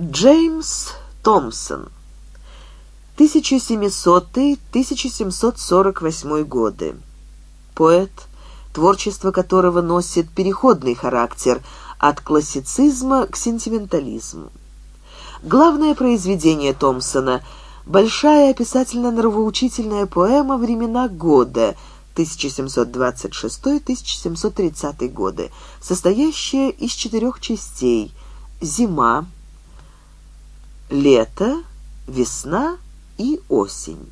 Джеймс Томпсон. 1700-1748 годы. Поэт, творчество которого носит переходный характер от классицизма к сентиментализму. Главное произведение Томпсона – большая описательно-нравоучительная поэма «Времена года» 1726-1730 годы, состоящая из четырех частей «Зима», лето, весна и осень.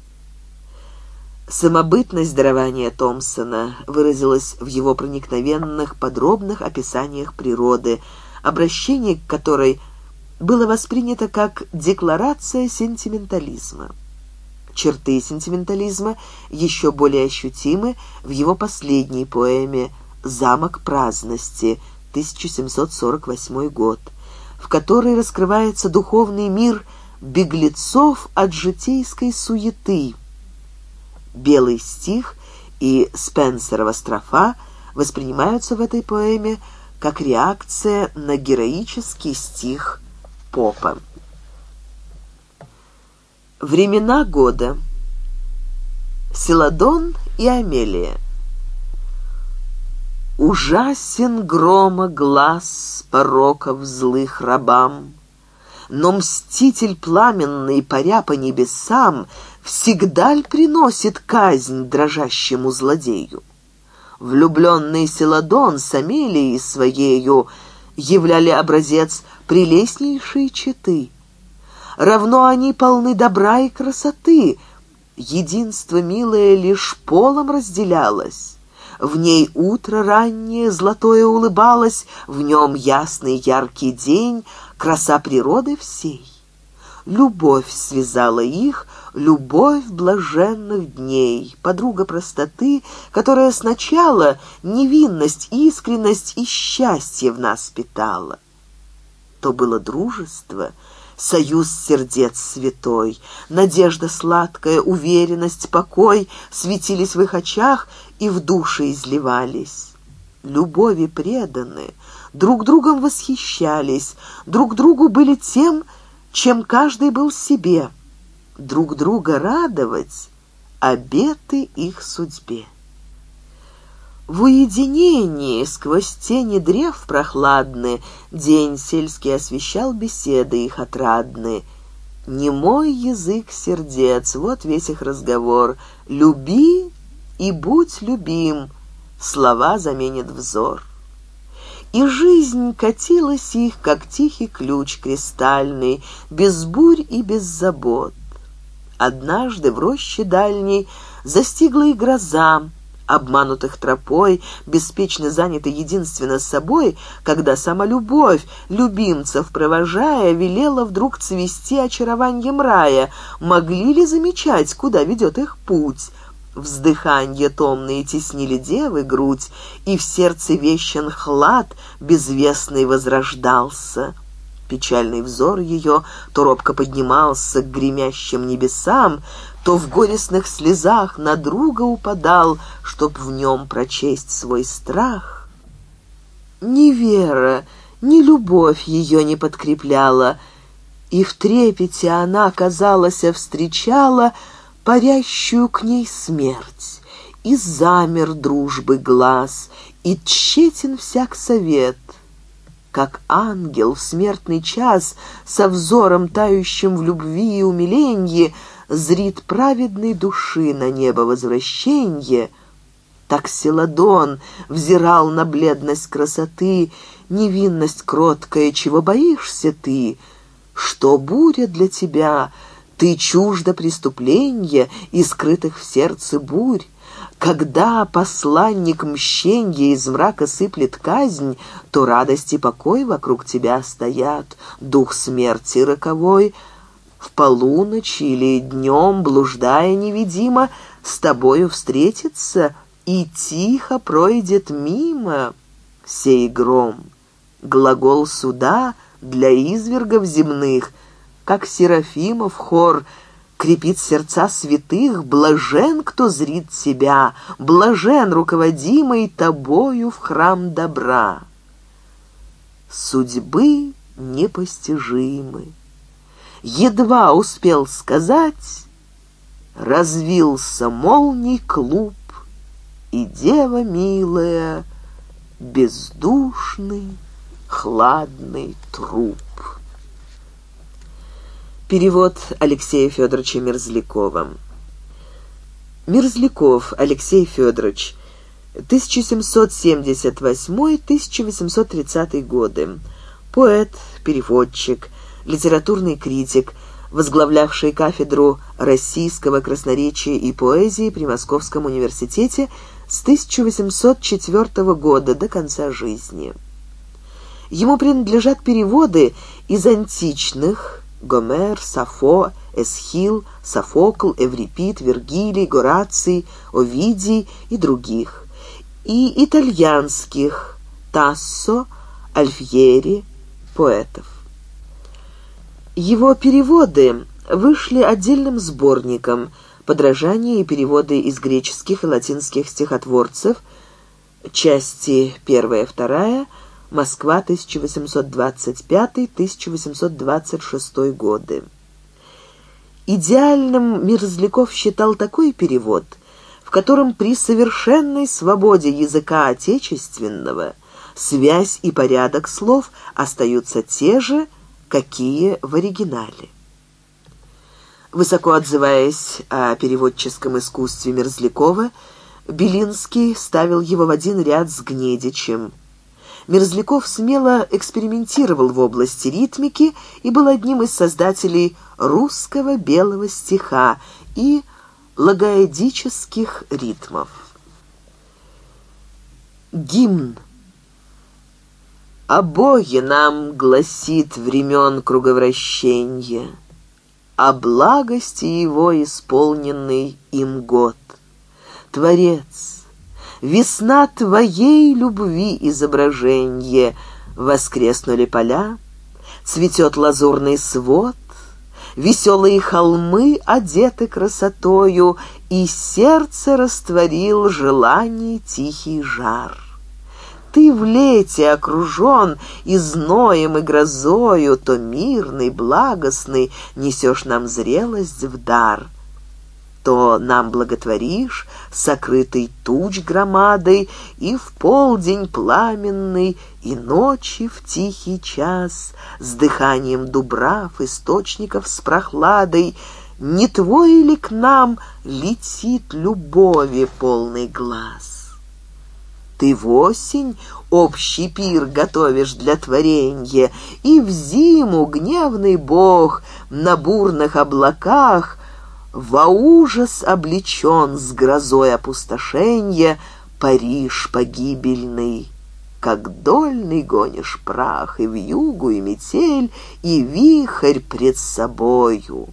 Самобытность дарования Томпсона выразилась в его проникновенных подробных описаниях природы, обращение к которой было воспринято как декларация сентиментализма. Черты сентиментализма еще более ощутимы в его последней поэме «Замок праздности» 1748 год в которой раскрывается духовный мир беглецов от житейской суеты. «Белый стих» и «Спенсерова строфа» воспринимаются в этой поэме как реакция на героический стих Попа. Времена года. Селадон и Амелия. Ужасен грома глаз пороков злых рабам, Но мститель пламенный, паря по небесам, всегдаль приносит казнь дрожащему злодею? Влюбленный Селадон с Амелией своею Являли образец прелестнейшей читы. Равно они полны добра и красоты, Единство милое лишь полом разделялось. В ней утро раннее, золотое улыбалось, в нем ясный яркий день, краса природы всей. Любовь связала их, любовь блаженных дней, подруга простоты, которая сначала невинность, искренность и счастье в нас питала. То было дружество — союз сердец святой. Надежда сладкая, уверенность, покой светились в их очах и в душе изливались. Любови преданы, друг другом восхищались, друг другу были тем, чем каждый был себе. Друг друга радовать — обеты их судьбе. В уединении сквозь тени древ прохладны День сельский освещал беседы их отрадны. Немой язык сердец, вот весь их разговор. «Люби и будь любим, слова заменят взор. И жизнь катилась их, как тихий ключ кристальный, без бурь и без забот. Однажды в роще дальней застигла и гроза, обманутых тропой, беспечно заняты единственно собой, когда сама любовь, любимцев провожая, велела вдруг цвести очарованием рая, могли ли замечать, куда ведет их путь — Вздыханье томные теснили девы грудь, И в сердце вещен хлад безвестный возрождался. Печальный взор ее то робко поднимался к гремящим небесам, То в горестных слезах на друга упадал, Чтоб в нем прочесть свой страх. Ни вера, ни любовь ее не подкрепляла, И в трепете она, казалось, встречала — парящую к ней смерть, и замер дружбы глаз, и тщетен всяк совет. Как ангел в смертный час со взором, тающим в любви и умиленье, зрит праведной души на небо возвращенье, так Селадон взирал на бледность красоты, невинность кроткая, чего боишься ты, что буря для тебя — ты чужд преступления и скрытых в сердце бурь. Когда посланник мщенья из мрака сыплет казнь, то радость и покой вокруг тебя стоят, дух смерти роковой. В полуночь или днем, блуждая невидимо, с тобою встретится и тихо пройдет мимо сей гром. Глагол суда для извергов земных — как Серафимов хор крепит сердца святых, блажен, кто зрит себя, блажен, руководимый тобою в храм добра. Судьбы непостижимы. Едва успел сказать, развился молний клуб, и дева милая, бездушный, хладный труп. Перевод Алексея Федоровича Мерзлякова. Мерзляков Алексей Федорович, 1778-1830 годы. Поэт, переводчик, литературный критик, возглавлявший кафедру российского красноречия и поэзии при Московском университете с 1804 года до конца жизни. Ему принадлежат переводы из античных, Гомер, Сафо, Эсхил, Софокл, Эврипид, Вергилий, Гораций, Овидий и других, и итальянских Тассо, Альфьери, поэтов. Его переводы вышли отдельным сборником подражания и переводы из греческих и латинских стихотворцев, части 1-2, Москва, 1825-1826 годы. Идеальным Мерзляков считал такой перевод, в котором при совершенной свободе языка отечественного связь и порядок слов остаются те же, какие в оригинале. Высоко отзываясь о переводческом искусстве Мерзлякова, Белинский ставил его в один ряд с Гнедичем – Мерзляков смело экспериментировал в области ритмики и был одним из создателей русского белого стиха и логоэдических ритмов. Гимн. Обои нам гласит времен круговращения, О а благости его исполненный им год. Творец, весна твоей любви изображенье Воскреснули поля, цветет лазурный свод, Веселые холмы одеты красотою, И сердце растворил желаний тихий жар. Ты в лете окружен и зноем, и грозою, То мирный, благостный, несешь нам зрелость в дар — что нам благотворишь, сокрытый туч громадой, и в полдень пламенный, и ночи в тихий час, с дыханием дубрав, источников с прохладой, не твой ли к нам летит любови полный глаз? Ты в осень общий пир готовишь для творенья, и в зиму гневный бог на бурных облаках во ужас облечен с грозой опустошенья Париж погибельный. Как дольный гонишь прах и в югу и метель, и вихрь пред собою.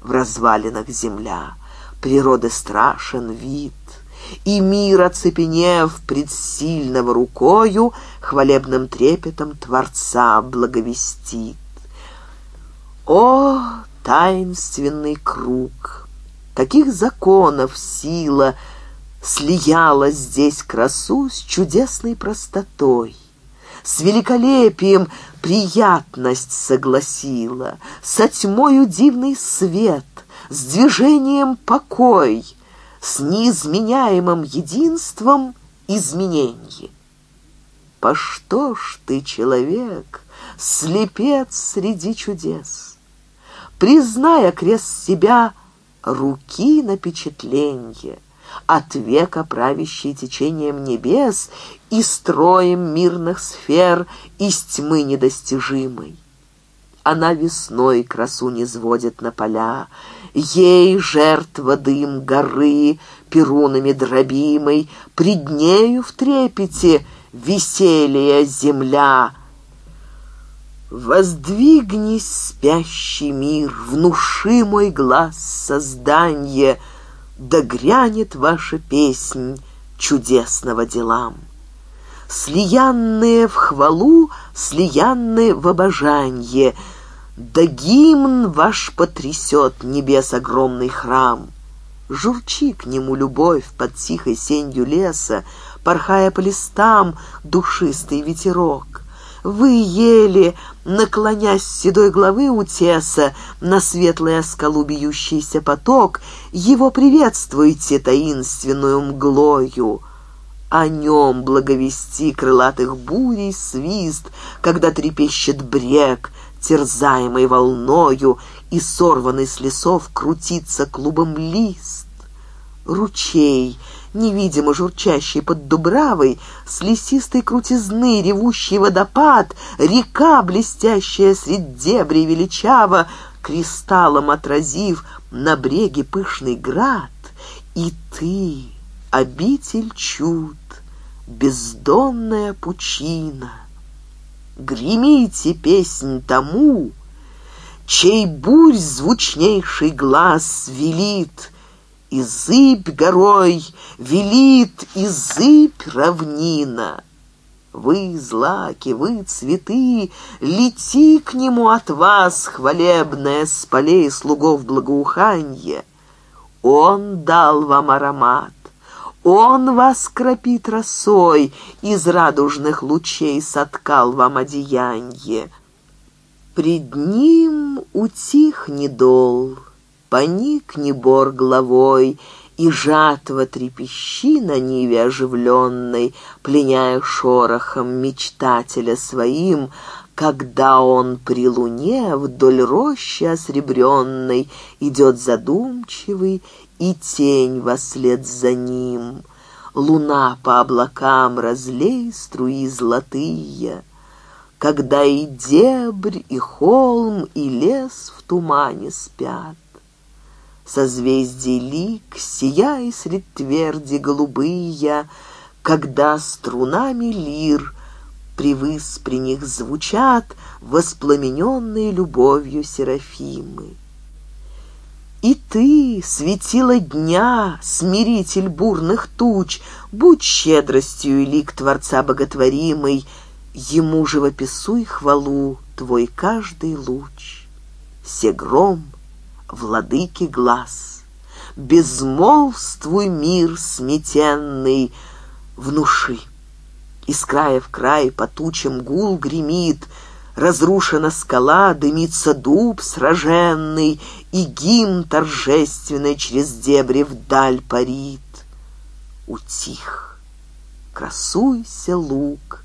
В развалинах земля, природы страшен вид, и мир, оцепенев пред сильного рукою, хвалебным трепетом Творца благовестит. О, таинственный круг. Каких законов сила слияла здесь красу с чудесной простотой. С великолепием приятность согласила, Со тьмою дивный свет, с движением покой, С неизменяемым единством измененье. По что ж ты, человек, слепец среди чудес? призная крест себя руки на от века правящие течением небес и строем мирных сфер из тьмы недостижимой. Она весной красу не сводит на поля, Ей жертва дым горы, перунами дробимой, Пред нею в трепете веселье земля — Воздвигнись, спящий мир, внуши мой глаз создание, Да грянет ваша песнь чудесного делам. Слиянные в хвалу, слиянные в обожанье, Да гимн ваш потрясет небес огромный храм. Журчи к нему любовь под тихой сенью леса, Порхая по листам душистый ветерок вы ели, наклонясь седой главы утеса на светлое скалу бьющийся поток, его приветствуете таинственную мглою. О нем благовести крылатых бурей свист, когда трепещет брег, терзаемый волною, и сорванный с лесов крутится клубом лист. Ручей — невидимо журчащий под дубравой, с лесистой крутизны ревущий водопад, река, блестящая средь дебри величаво, кристаллом отразив на бреге пышный град, и ты, обитель чуд, бездонная пучина. Гремите песнь тому, чей бурь звучнейший глаз велит — и зыбь горой, велит и зыбь равнина. Вы, злаки, вы, цветы, лети к нему от вас, хвалебное, с полей слугов благоуханье. Он дал вам аромат, он вас кропит росой, из радужных лучей соткал вам одеянье. Пред ним утих недол, поникни бор головой, и жатва трепещи на ниве оживленной, пленяя шорохом мечтателя своим, когда он при луне вдоль рощи осребренной идет задумчивый, и тень вослед за ним. Луна по облакам разлей струи золотые, когда и дебрь, и холм, и лес в тумане спят созвездий лик, сияя средь тверди голубые, когда струнами лир привыс при них звучат воспламененные любовью серафимы. И ты, светило дня, смиритель бурных туч, будь щедростью лик Творца боготворимый, ему живописуй хвалу твой каждый луч. все гром владыки глаз. Безмолвствуй, мир сметенный, внуши. Из края в край по тучам гул гремит, Разрушена скала, дымится дуб сраженный, И гимн торжественный через дебри вдаль парит. Утих, красуйся, лук,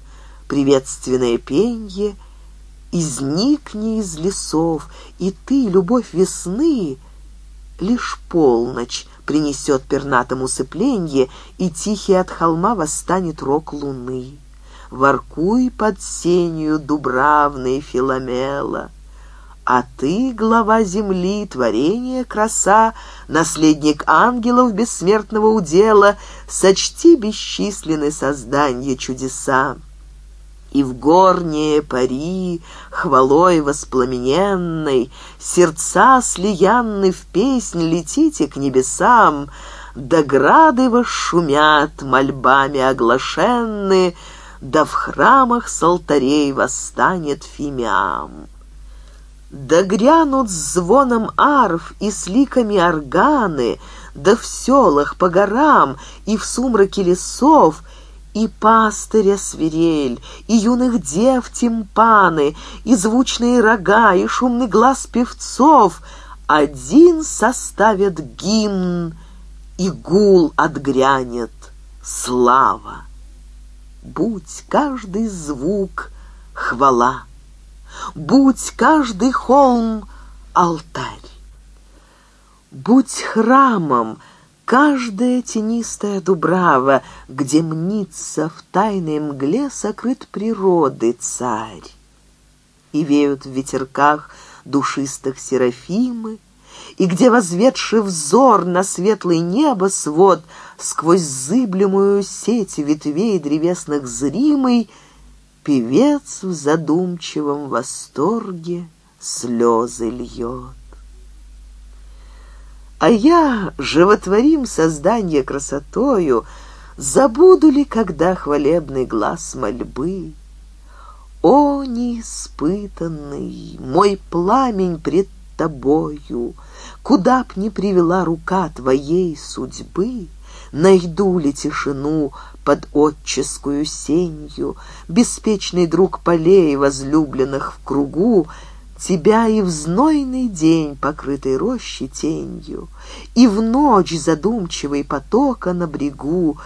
приветственное пенье — изникни из лесов, и ты, любовь весны, лишь полночь принесет пернатому сыпленье, и тихий от холма восстанет рок луны. Воркуй под сенью дубравной Филомела. А ты, глава земли, творение краса, Наследник ангелов бессмертного удела, Сочти бесчисленны создания чудеса и в горнее пари, хвалой воспламененной, сердца слиянны в песнь, летите к небесам, да грады шумят мольбами оглашенны, да в храмах с алтарей восстанет фимиам. Да грянут с звоном арф и с ликами органы, да в селах по горам и в сумраке лесов — и пастыря свирель, и юных дев тимпаны, и звучные рога, и шумный глаз певцов один составят гимн, и гул отгрянет слава. Будь каждый звук хвала, будь каждый холм алтарь. Будь храмом — каждая тенистая дубрава, где мнится в тайной мгле сокрыт природы царь. И веют в ветерках душистых серафимы, и где, возведший взор на светлый небо свод, сквозь зыблемую сеть ветвей древесных зримый, певец в задумчивом восторге слезы льет. А я, животворим создание красотою, Забуду ли, когда хвалебный глаз мольбы? О, неиспытанный, мой пламень пред тобою, Куда б ни привела рука твоей судьбы, Найду ли тишину под отческую сенью, Беспечный друг полей возлюбленных в кругу, тебя и в знойный день, покрытый рощи тенью, и в ночь задумчивый потока на брегу,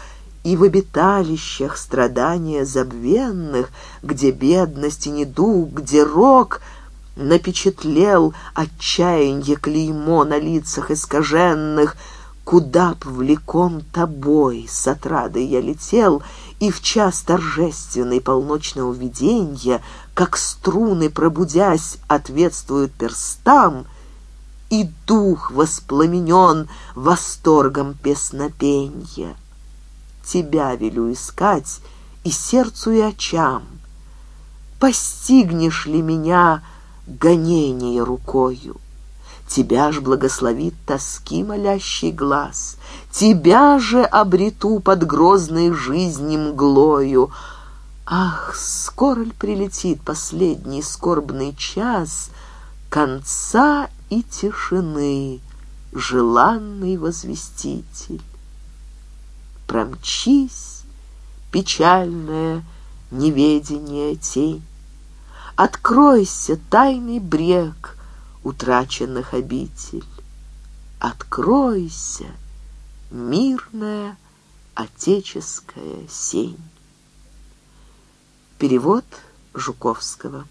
и в обиталищах страдания забвенных, где бедность и недуг, где рок напечатлел отчаянье клеймо на лицах искаженных, куда б влеком тобой с отрады я летел — и в час торжественной полночного видения, как струны, пробудясь, ответствуют перстам, и дух воспламенен восторгом песнопенья. Тебя велю искать и сердцу, и очам. Постигнешь ли меня гонение рукою? Тебя ж благословит тоски молящий глаз, тебя же обрету под грозной жизни мглою. Ах, скоро ль прилетит последний скорбный час конца и тишины, желанный возвеститель? Промчись, печальное неведение тень, Откройся, тайный брег утраченных обитель, Откройся, — мирная отеческая сень. Перевод Жуковского